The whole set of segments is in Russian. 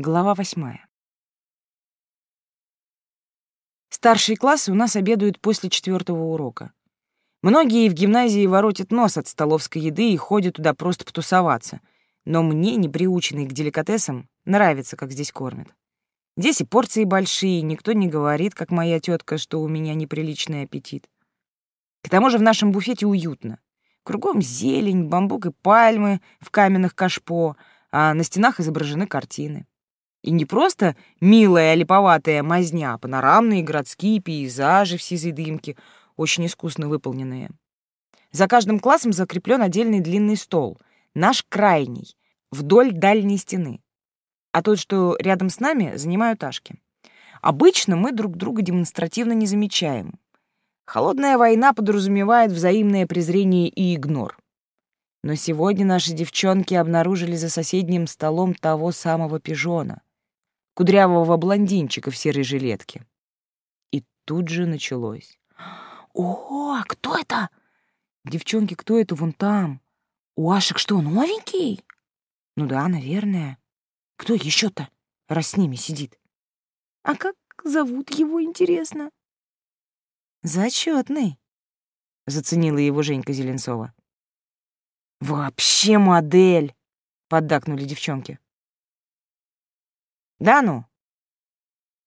Глава восьмая. Старшие классы у нас обедают после четвертого урока. Многие в гимназии воротят нос от столовской еды и ходят туда просто потусоваться. Но мне, не приученный к деликатесам, нравится, как здесь кормят. Здесь и порции большие, никто не говорит, как моя тетка, что у меня неприличный аппетит. К тому же в нашем буфете уютно. Кругом зелень, бамбук и пальмы в каменных кашпо, а на стенах изображены картины. И не просто милая липоватая мазня, а панорамные городские пейзажи в сизой дымке, очень искусно выполненные. За каждым классом закреплен отдельный длинный стол, наш крайний, вдоль дальней стены. А тот, что рядом с нами, занимают Ашки. Обычно мы друг друга демонстративно не замечаем. Холодная война подразумевает взаимное презрение и игнор. Но сегодня наши девчонки обнаружили за соседним столом того самого пижона, кудрявого блондинчика в серой жилетке. И тут же началось. «О, кто это?» «Девчонки, кто это вон там? У Ашек что, новенький?» «Ну да, наверное. Кто еще то раз с ними сидит?» «А как зовут его, интересно?» «Зачетный», — заценила его Женька Зеленцова. «Вообще модель!» — поддакнули девчонки. «Да ну?»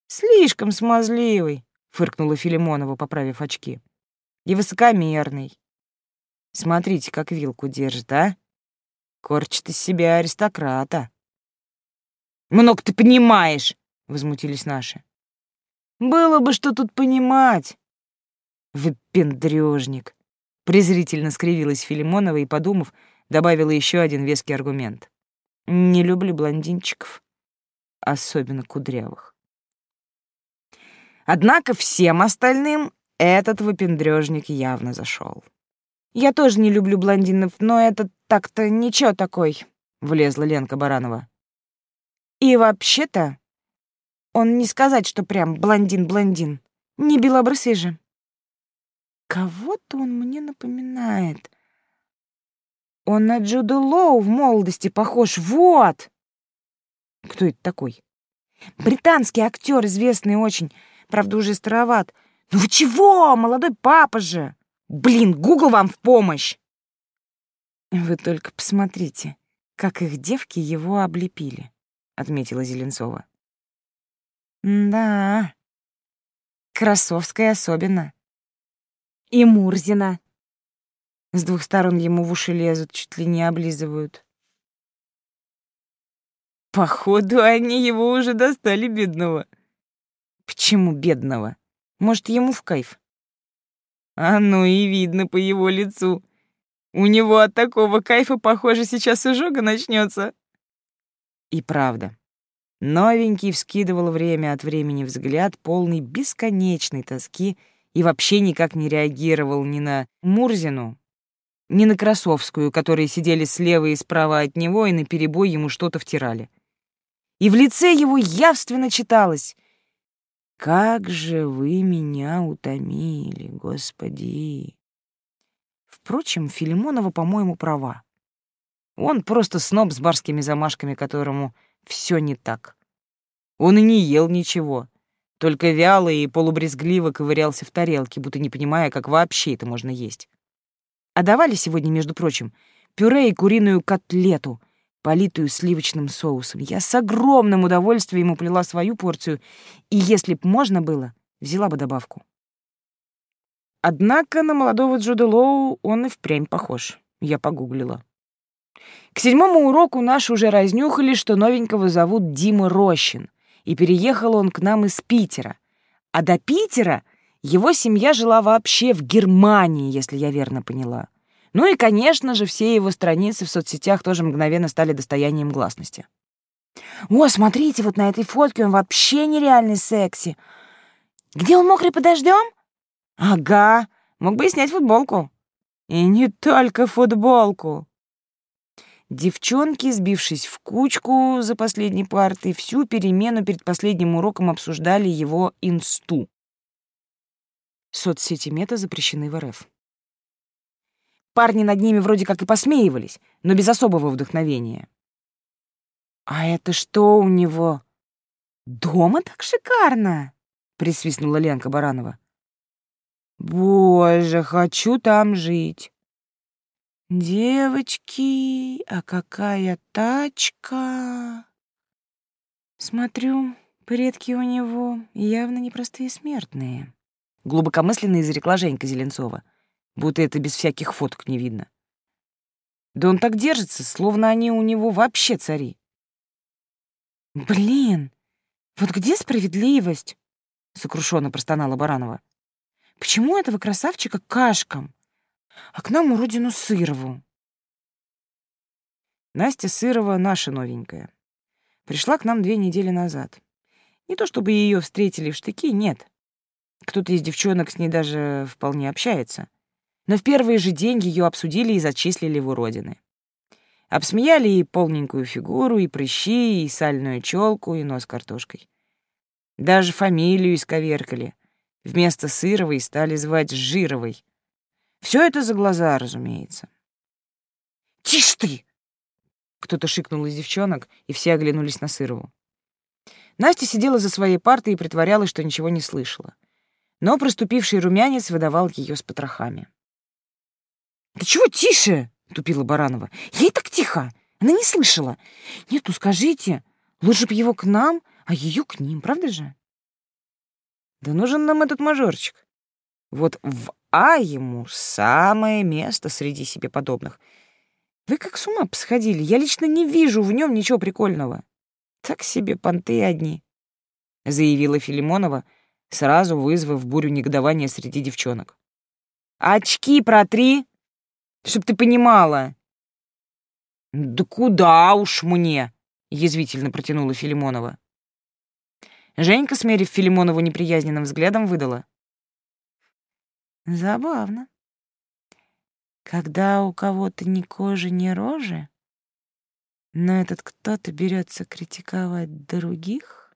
«Слишком смазливый», — фыркнула Филимонова, поправив очки. «И высокомерный. Смотрите, как вилку держит, а? Корчит из себя аристократа». «Много ты понимаешь!» — возмутились наши. «Было бы что тут понимать!» «Выпендрёжник!» — презрительно скривилась Филимонова и, подумав, добавила еще один веский аргумент. «Не люблю блондинчиков» особенно кудрявых. Однако всем остальным этот выпендрёжник явно зашел. «Я тоже не люблю блондинов, но этот так-то ничего такой», — влезла Ленка Баранова. «И вообще-то он не сказать, что прям блондин-блондин, не белобрысый же». «Кого-то он мне напоминает. Он на Джуда Лоу в молодости похож, вот!» Кто это такой? Британский актер, известный очень, правда, уже староват. Ну вы чего, молодой папа же? Блин, Гугл вам в помощь! Вы только посмотрите, как их девки его облепили, отметила Зеленцова. Да, Красовская особенно. И Мурзина. С двух сторон ему в уши лезут, чуть ли не облизывают. Походу, они его уже достали, бедного. Почему бедного? Может, ему в кайф? А ну и видно по его лицу. У него от такого кайфа, похоже, сейчас изжога начнется. И правда. Новенький вскидывал время от времени взгляд, полный бесконечной тоски, и вообще никак не реагировал ни на Мурзину, ни на Красовскую, которые сидели слева и справа от него и наперебой ему что-то втирали и в лице его явственно читалось «Как же вы меня утомили, Господи!» Впрочем, Филимонова, по-моему, права. Он просто сноб с барскими замашками, которому все не так. Он и не ел ничего, только вяло и полубрезгливо ковырялся в тарелке, будто не понимая, как вообще это можно есть. А давали сегодня, между прочим, пюре и куриную котлету — политую сливочным соусом. Я с огромным удовольствием уплела свою порцию, и если б можно было, взяла бы добавку. Однако на молодого Джуда Лоу он и впрямь похож. Я погуглила. К седьмому уроку наши уже разнюхали, что новенького зовут Дима Рощин, и переехал он к нам из Питера. А до Питера его семья жила вообще в Германии, если я верно поняла. Ну и, конечно же, все его страницы в соцсетях тоже мгновенно стали достоянием гласности. «О, смотрите, вот на этой фотке он вообще нереальный секси. Где он мокрый под дождем? Ага, мог бы и снять футболку. И не только футболку. Девчонки, сбившись в кучку за последней партой, всю перемену перед последним уроком обсуждали его инсту. Соцсети мета запрещены в РФ. Парни над ними вроде как и посмеивались, но без особого вдохновения. «А это что у него? Дома так шикарно!» — присвистнула Ленка Баранова. «Боже, хочу там жить!» «Девочки, а какая тачка!» «Смотрю, предки у него явно непростые смертные», — глубокомысленно изрекла Женька Зеленцова, будто это без всяких фоток не видно. «Да он так держится, словно они у него вообще цари». «Блин, вот где справедливость?» — сокрушенно простонала Баранова. «Почему этого красавчика кашкам?» а к нам уродину Сырову. Настя Сырова наша новенькая. Пришла к нам две недели назад. Не то чтобы ее встретили в штыки, нет. Кто-то из девчонок с ней даже вполне общается. Но в первый же день ее обсудили и зачислили в уродины. Обсмеяли и полненькую фигуру, и прыщи, и сальную челку, и нос картошкой. Даже фамилию исковеркали. Вместо Сыровой стали звать Жировой, все это за глаза, разумеется. «Тише ты!» Кто-то шикнул из девчонок, и все оглянулись на Сырову. Настя сидела за своей партой и притворялась, что ничего не слышала. Но проступивший румянец выдавал ее с потрохами. «Да чего тише?» — тупила Баранова. «Я и так тихо. Она не слышала. Нет, ну скажите, лучше б его к нам, а ее к ним, правда же?» «Да нужен нам этот мажорчик. Вот в а ему самое место среди себе подобных. Вы как с ума посходили? Я лично не вижу в нем ничего прикольного. Так себе понты одни, — заявила Филимонова, сразу вызвав бурю негодования среди девчонок. «Очки протри, чтоб ты понимала». «Да куда уж мне?» — язвительно протянула Филимонова. Женька, смерив Филимонову неприязненным взглядом, выдала. Забавно. Когда у кого-то ни кожи, ни рожи, но этот кто-то берется критиковать других.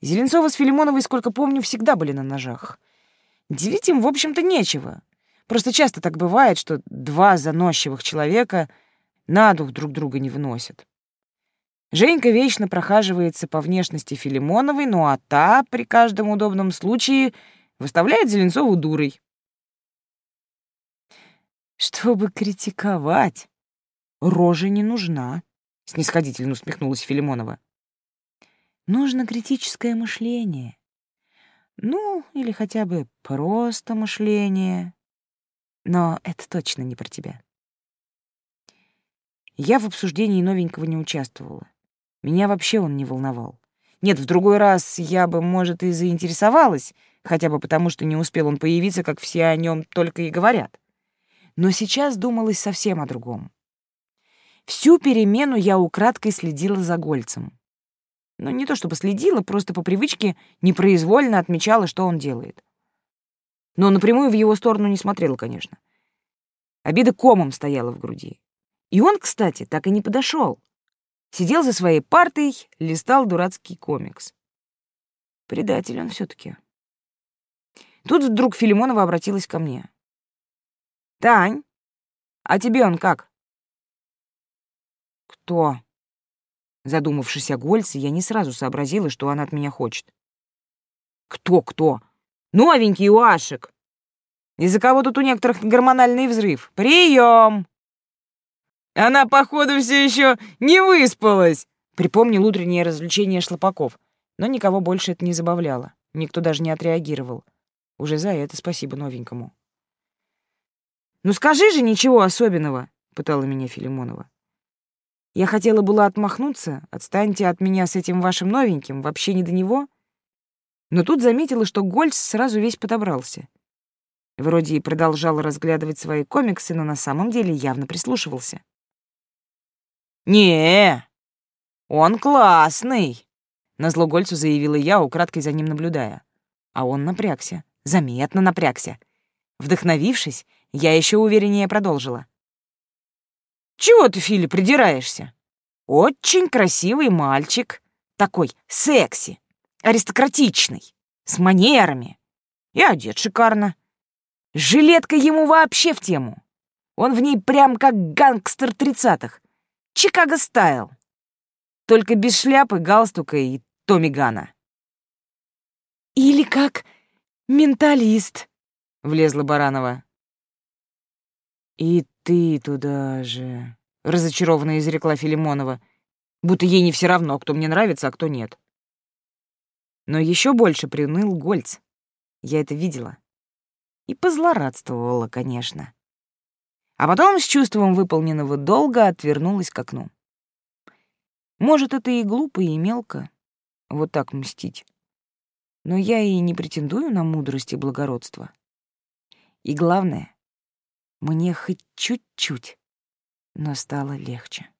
Зеленцова с Филимоновой, сколько помню, всегда были на ножах. Делить им, в общем-то, нечего. Просто часто так бывает, что два заносчивых человека на дух друг друга не вносят. Женька вечно прохаживается по внешности Филимоновой, ну а та при каждом удобном случае — Выставляет Зеленцову дурой. Чтобы критиковать, рожа не нужна, снисходительно усмехнулась Филимонова. Нужно критическое мышление. Ну, или хотя бы просто мышление. Но это точно не про тебя. Я в обсуждении новенького не участвовала. Меня вообще он не волновал. Нет, в другой раз я бы, может, и заинтересовалась, хотя бы потому, что не успел он появиться, как все о нем только и говорят. Но сейчас думалось совсем о другом. Всю перемену я украдкой следила за Гольцем. Но не то чтобы следила, просто по привычке непроизвольно отмечала, что он делает. Но напрямую в его сторону не смотрела, конечно. Обида комом стояла в груди. И он, кстати, так и не подошел. Сидел за своей партой, листал дурацкий комикс. Предатель он все таки Тут вдруг Филимонова обратилась ко мне. «Тань, а тебе он как?» «Кто?» Задумавшись о Гольце, я не сразу сообразила, что она от меня хочет. «Кто-кто? Новенький Уашек! Из-за кого тут у некоторых гормональный взрыв? Прием!» «Она, походу, все еще не выспалась!» Припомнил утреннее развлечение шлопаков, но никого больше это не забавляло. Никто даже не отреагировал. Уже за это спасибо новенькому. «Ну скажи же ничего особенного», — пытала меня Филимонова. Я хотела была отмахнуться, отстаньте от меня с этим вашим новеньким, вообще не до него. Но тут заметила, что Гольц сразу весь подобрался. Вроде и продолжал разглядывать свои комиксы, но на самом деле явно прислушивался. «Не, он классный», — назло Гольцу заявила я, украдкой за ним наблюдая. А он напрягся заметно напрягся. Вдохновившись, я еще увереннее продолжила. «Чего ты, Филя, придираешься? Очень красивый мальчик, такой секси, аристократичный, с манерами и одет шикарно. Жилетка ему вообще в тему. Он в ней прям как гангстер тридцатых. Чикаго стайл. только без шляпы, галстука и Томми Гана. «Или как менталист», — влезла Баранова. «И ты туда же», — разочарованно изрекла Филимонова, будто ей не все равно, кто мне нравится, а кто нет. Но еще больше приныл Гольц. Я это видела. И позлорадствовала, конечно. А потом с чувством выполненного долга отвернулась к окну. Может, это и глупо, и мелко, вот так мстить. Но я и не претендую на мудрость и благородство. И главное, мне хоть чуть-чуть, но стало легче.